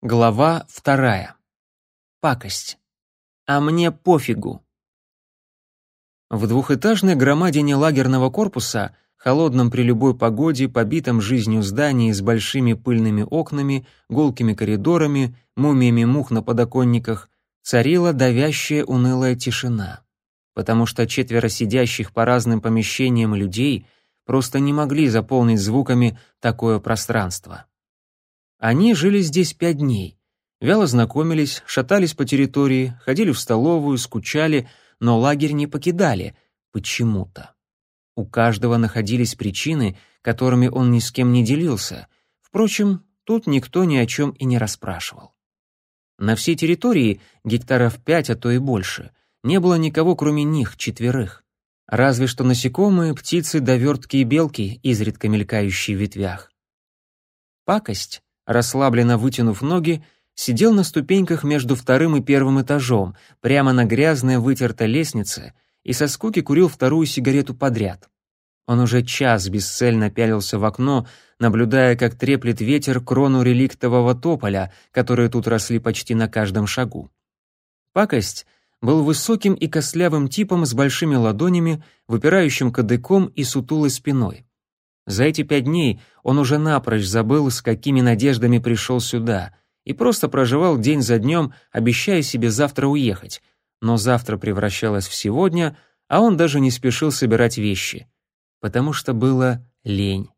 Глава вторая. Пакость. А мне пофигу. В двухэтажной громадине лагерного корпуса, холодном при любой погоде, побитом жизнью здании с большими пыльными окнами, гулкими коридорами, мумиями мух на подоконниках, царила давящая унылая тишина. Потому что четверо сидящих по разным помещениям людей просто не могли заполнить звуками такое пространство. Они жили здесь пять дней. Вяло знакомились, шатались по территории, ходили в столовую, скучали, но лагерь не покидали. Почему-то. У каждого находились причины, которыми он ни с кем не делился. Впрочем, тут никто ни о чем и не расспрашивал. На всей территории, гектаров пять, а то и больше, не было никого, кроме них, четверых. Разве что насекомые, птицы, довертки и белки, изредка мелькающие в ветвях. Пакость расслабленно вытянув ноги, сидел на ступеньках между вторым и первым этажом, прямо на грязной вытертой лестнице, и со скуки курил вторую сигарету подряд. Он уже час бесцельно пялился в окно, наблюдая, как треплет ветер крону реликтового тополя, которые тут росли почти на каждом шагу. Пакость был высоким и костлявым типом с большими ладонями, выпирающим кадыком и сутулой спиной. За эти пять дней он уже напрочь забыл, с какими надеждами пришел сюда, и просто проживал день за днем, обещая себе завтра уехать. Но завтра превращалось в сегодня, а он даже не спешил собирать вещи. Потому что было лень.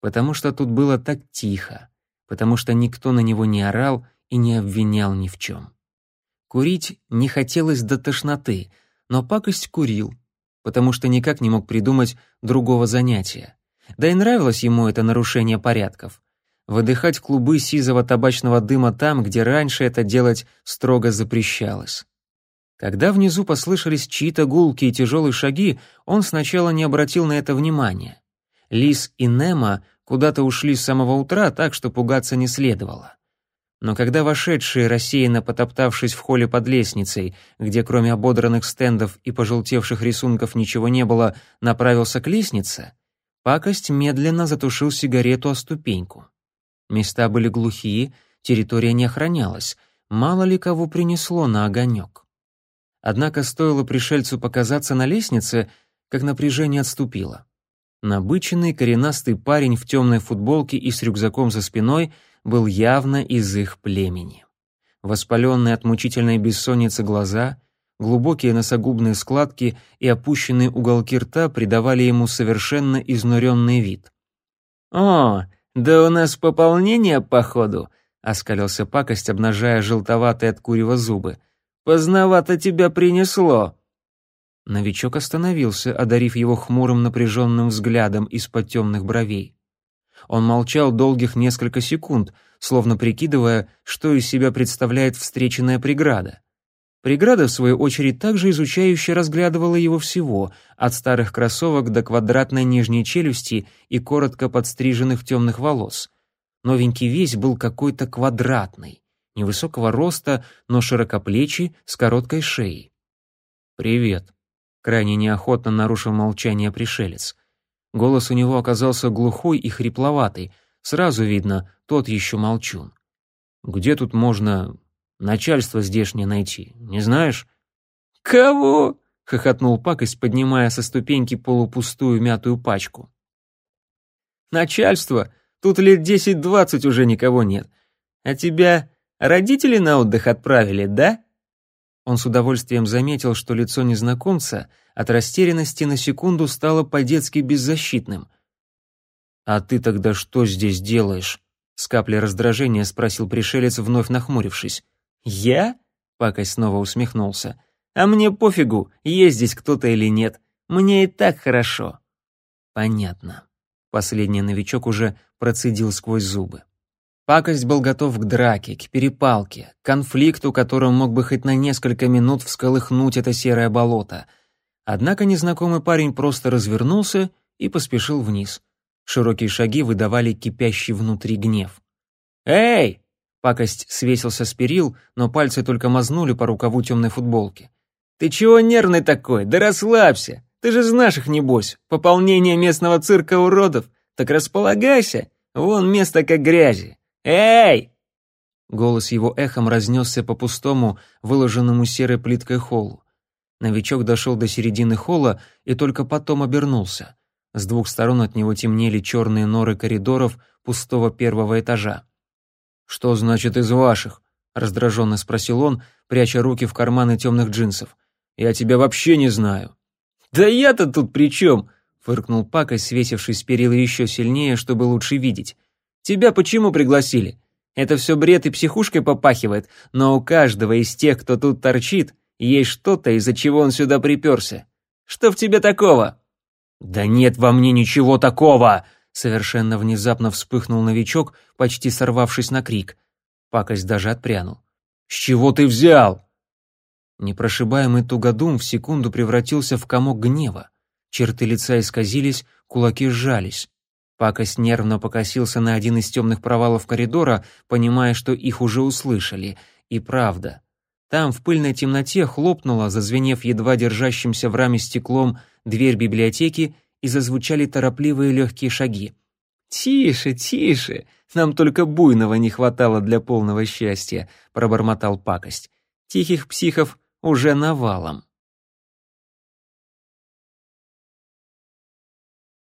Потому что тут было так тихо. Потому что никто на него не орал и не обвинял ни в чем. Курить не хотелось до тошноты, но пакость курил, потому что никак не мог придумать другого занятия. Да и нравилось ему это нарушение порядков. Выдыхать клубы сизого табачного дыма там, где раньше это делать строго запрещалось. Когда внизу послышались чьи-то гулкие и тяжелые шаги, он сначала не обратил на это внимания. Лис и Немо куда-то ушли с самого утра, так что пугаться не следовало. Но когда вошедшие, рассеянно потоптавшись в холле под лестницей, где кроме ободранных стендов и пожелтевших рисунков ничего не было, направился к лестнице, Пакость медленно затушил сигарету о ступеньку. Места были глухие, территория не охранялась, мало ли кого принесло на огонек. Однако стоило пришельцу показаться на лестнице, как напряжение отступило. Набыченный коренастый парень в темной футболке и с рюкзаком за спиной был явно из их племени. Воспаленные от мучительной бессонницы глаза — Глубокие носогубные складки и опущенные уголки рта придавали ему совершенно изнуренный вид. «О, да у нас пополнение, походу», — оскалился пакость, обнажая желтоватые от курева зубы. «Поздновато тебя принесло». Новичок остановился, одарив его хмурым напряженным взглядом из-под темных бровей. Он молчал долгих несколько секунд, словно прикидывая, что из себя представляет встреченная преграда. Преграда, в свою очередь, также изучающе разглядывала его всего, от старых кроссовок до квадратной нижней челюсти и коротко подстриженных темных волос. Новенький весь был какой-то квадратный, невысокого роста, но широкоплечий, с короткой шеей. «Привет», — крайне неохотно нарушил молчание пришелец. Голос у него оказался глухой и хрипловатый, сразу видно, тот еще молчун. «Где тут можно Начальство здешнее найти, не знаешь?» «Кого?» — хохотнул пакость, поднимая со ступеньки полупустую мятую пачку. «Начальство? Тут лет десять-двадцать уже никого нет. А тебя родители на отдых отправили, да?» Он с удовольствием заметил, что лицо незнакомца от растерянности на секунду стало по-детски беззащитным. «А ты тогда что здесь делаешь?» — с каплей раздражения спросил пришелец, вновь нахмурившись. «Я?» — Пакость снова усмехнулся. «А мне пофигу, есть здесь кто-то или нет. Мне и так хорошо». «Понятно». Последний новичок уже процедил сквозь зубы. Пакость был готов к драке, к перепалке, к конфликту, которым мог бы хоть на несколько минут всколыхнуть это серое болото. Однако незнакомый парень просто развернулся и поспешил вниз. Широкие шаги выдавали кипящий внутри гнев. «Эй!» Пакость свесился с перил, но пальцы только мазнули по рукаву темной футболки. «Ты чего нервный такой? Да расслабься! Ты же знаешь их, небось! Пополнение местного цирка уродов! Так располагайся! Вон место как грязи! Эй!» Голос его эхом разнесся по пустому, выложенному серой плиткой холлу. Новичок дошел до середины холла и только потом обернулся. С двух сторон от него темнели черные норы коридоров пустого первого этажа. «Что значит из ваших?» — раздраженно спросил он, пряча руки в карманы темных джинсов. «Я тебя вообще не знаю». «Да я-то тут при чем?» — фыркнул Пакой, свесившись с перила еще сильнее, чтобы лучше видеть. «Тебя почему пригласили? Это все бред и психушкой попахивает, но у каждого из тех, кто тут торчит, есть что-то, из-за чего он сюда приперся. Что в тебе такого?» «Да нет во мне ничего такого!» Совершенно внезапно вспыхнул новичок, почти сорвавшись на крик. Пакость даже отпрянул. «С чего ты взял?» Непрошибаемый тугодум в секунду превратился в комок гнева. Черты лица исказились, кулаки сжались. Пакость нервно покосился на один из темных провалов коридора, понимая, что их уже услышали. И правда. Там в пыльной темноте хлопнула, зазвенев едва держащимся в раме стеклом, дверь библиотеки и зазвучали торопливые легкие шаги. «Тише, тише! Нам только буйного не хватало для полного счастья», — пробормотал пакость. «Тихих психов уже навалом».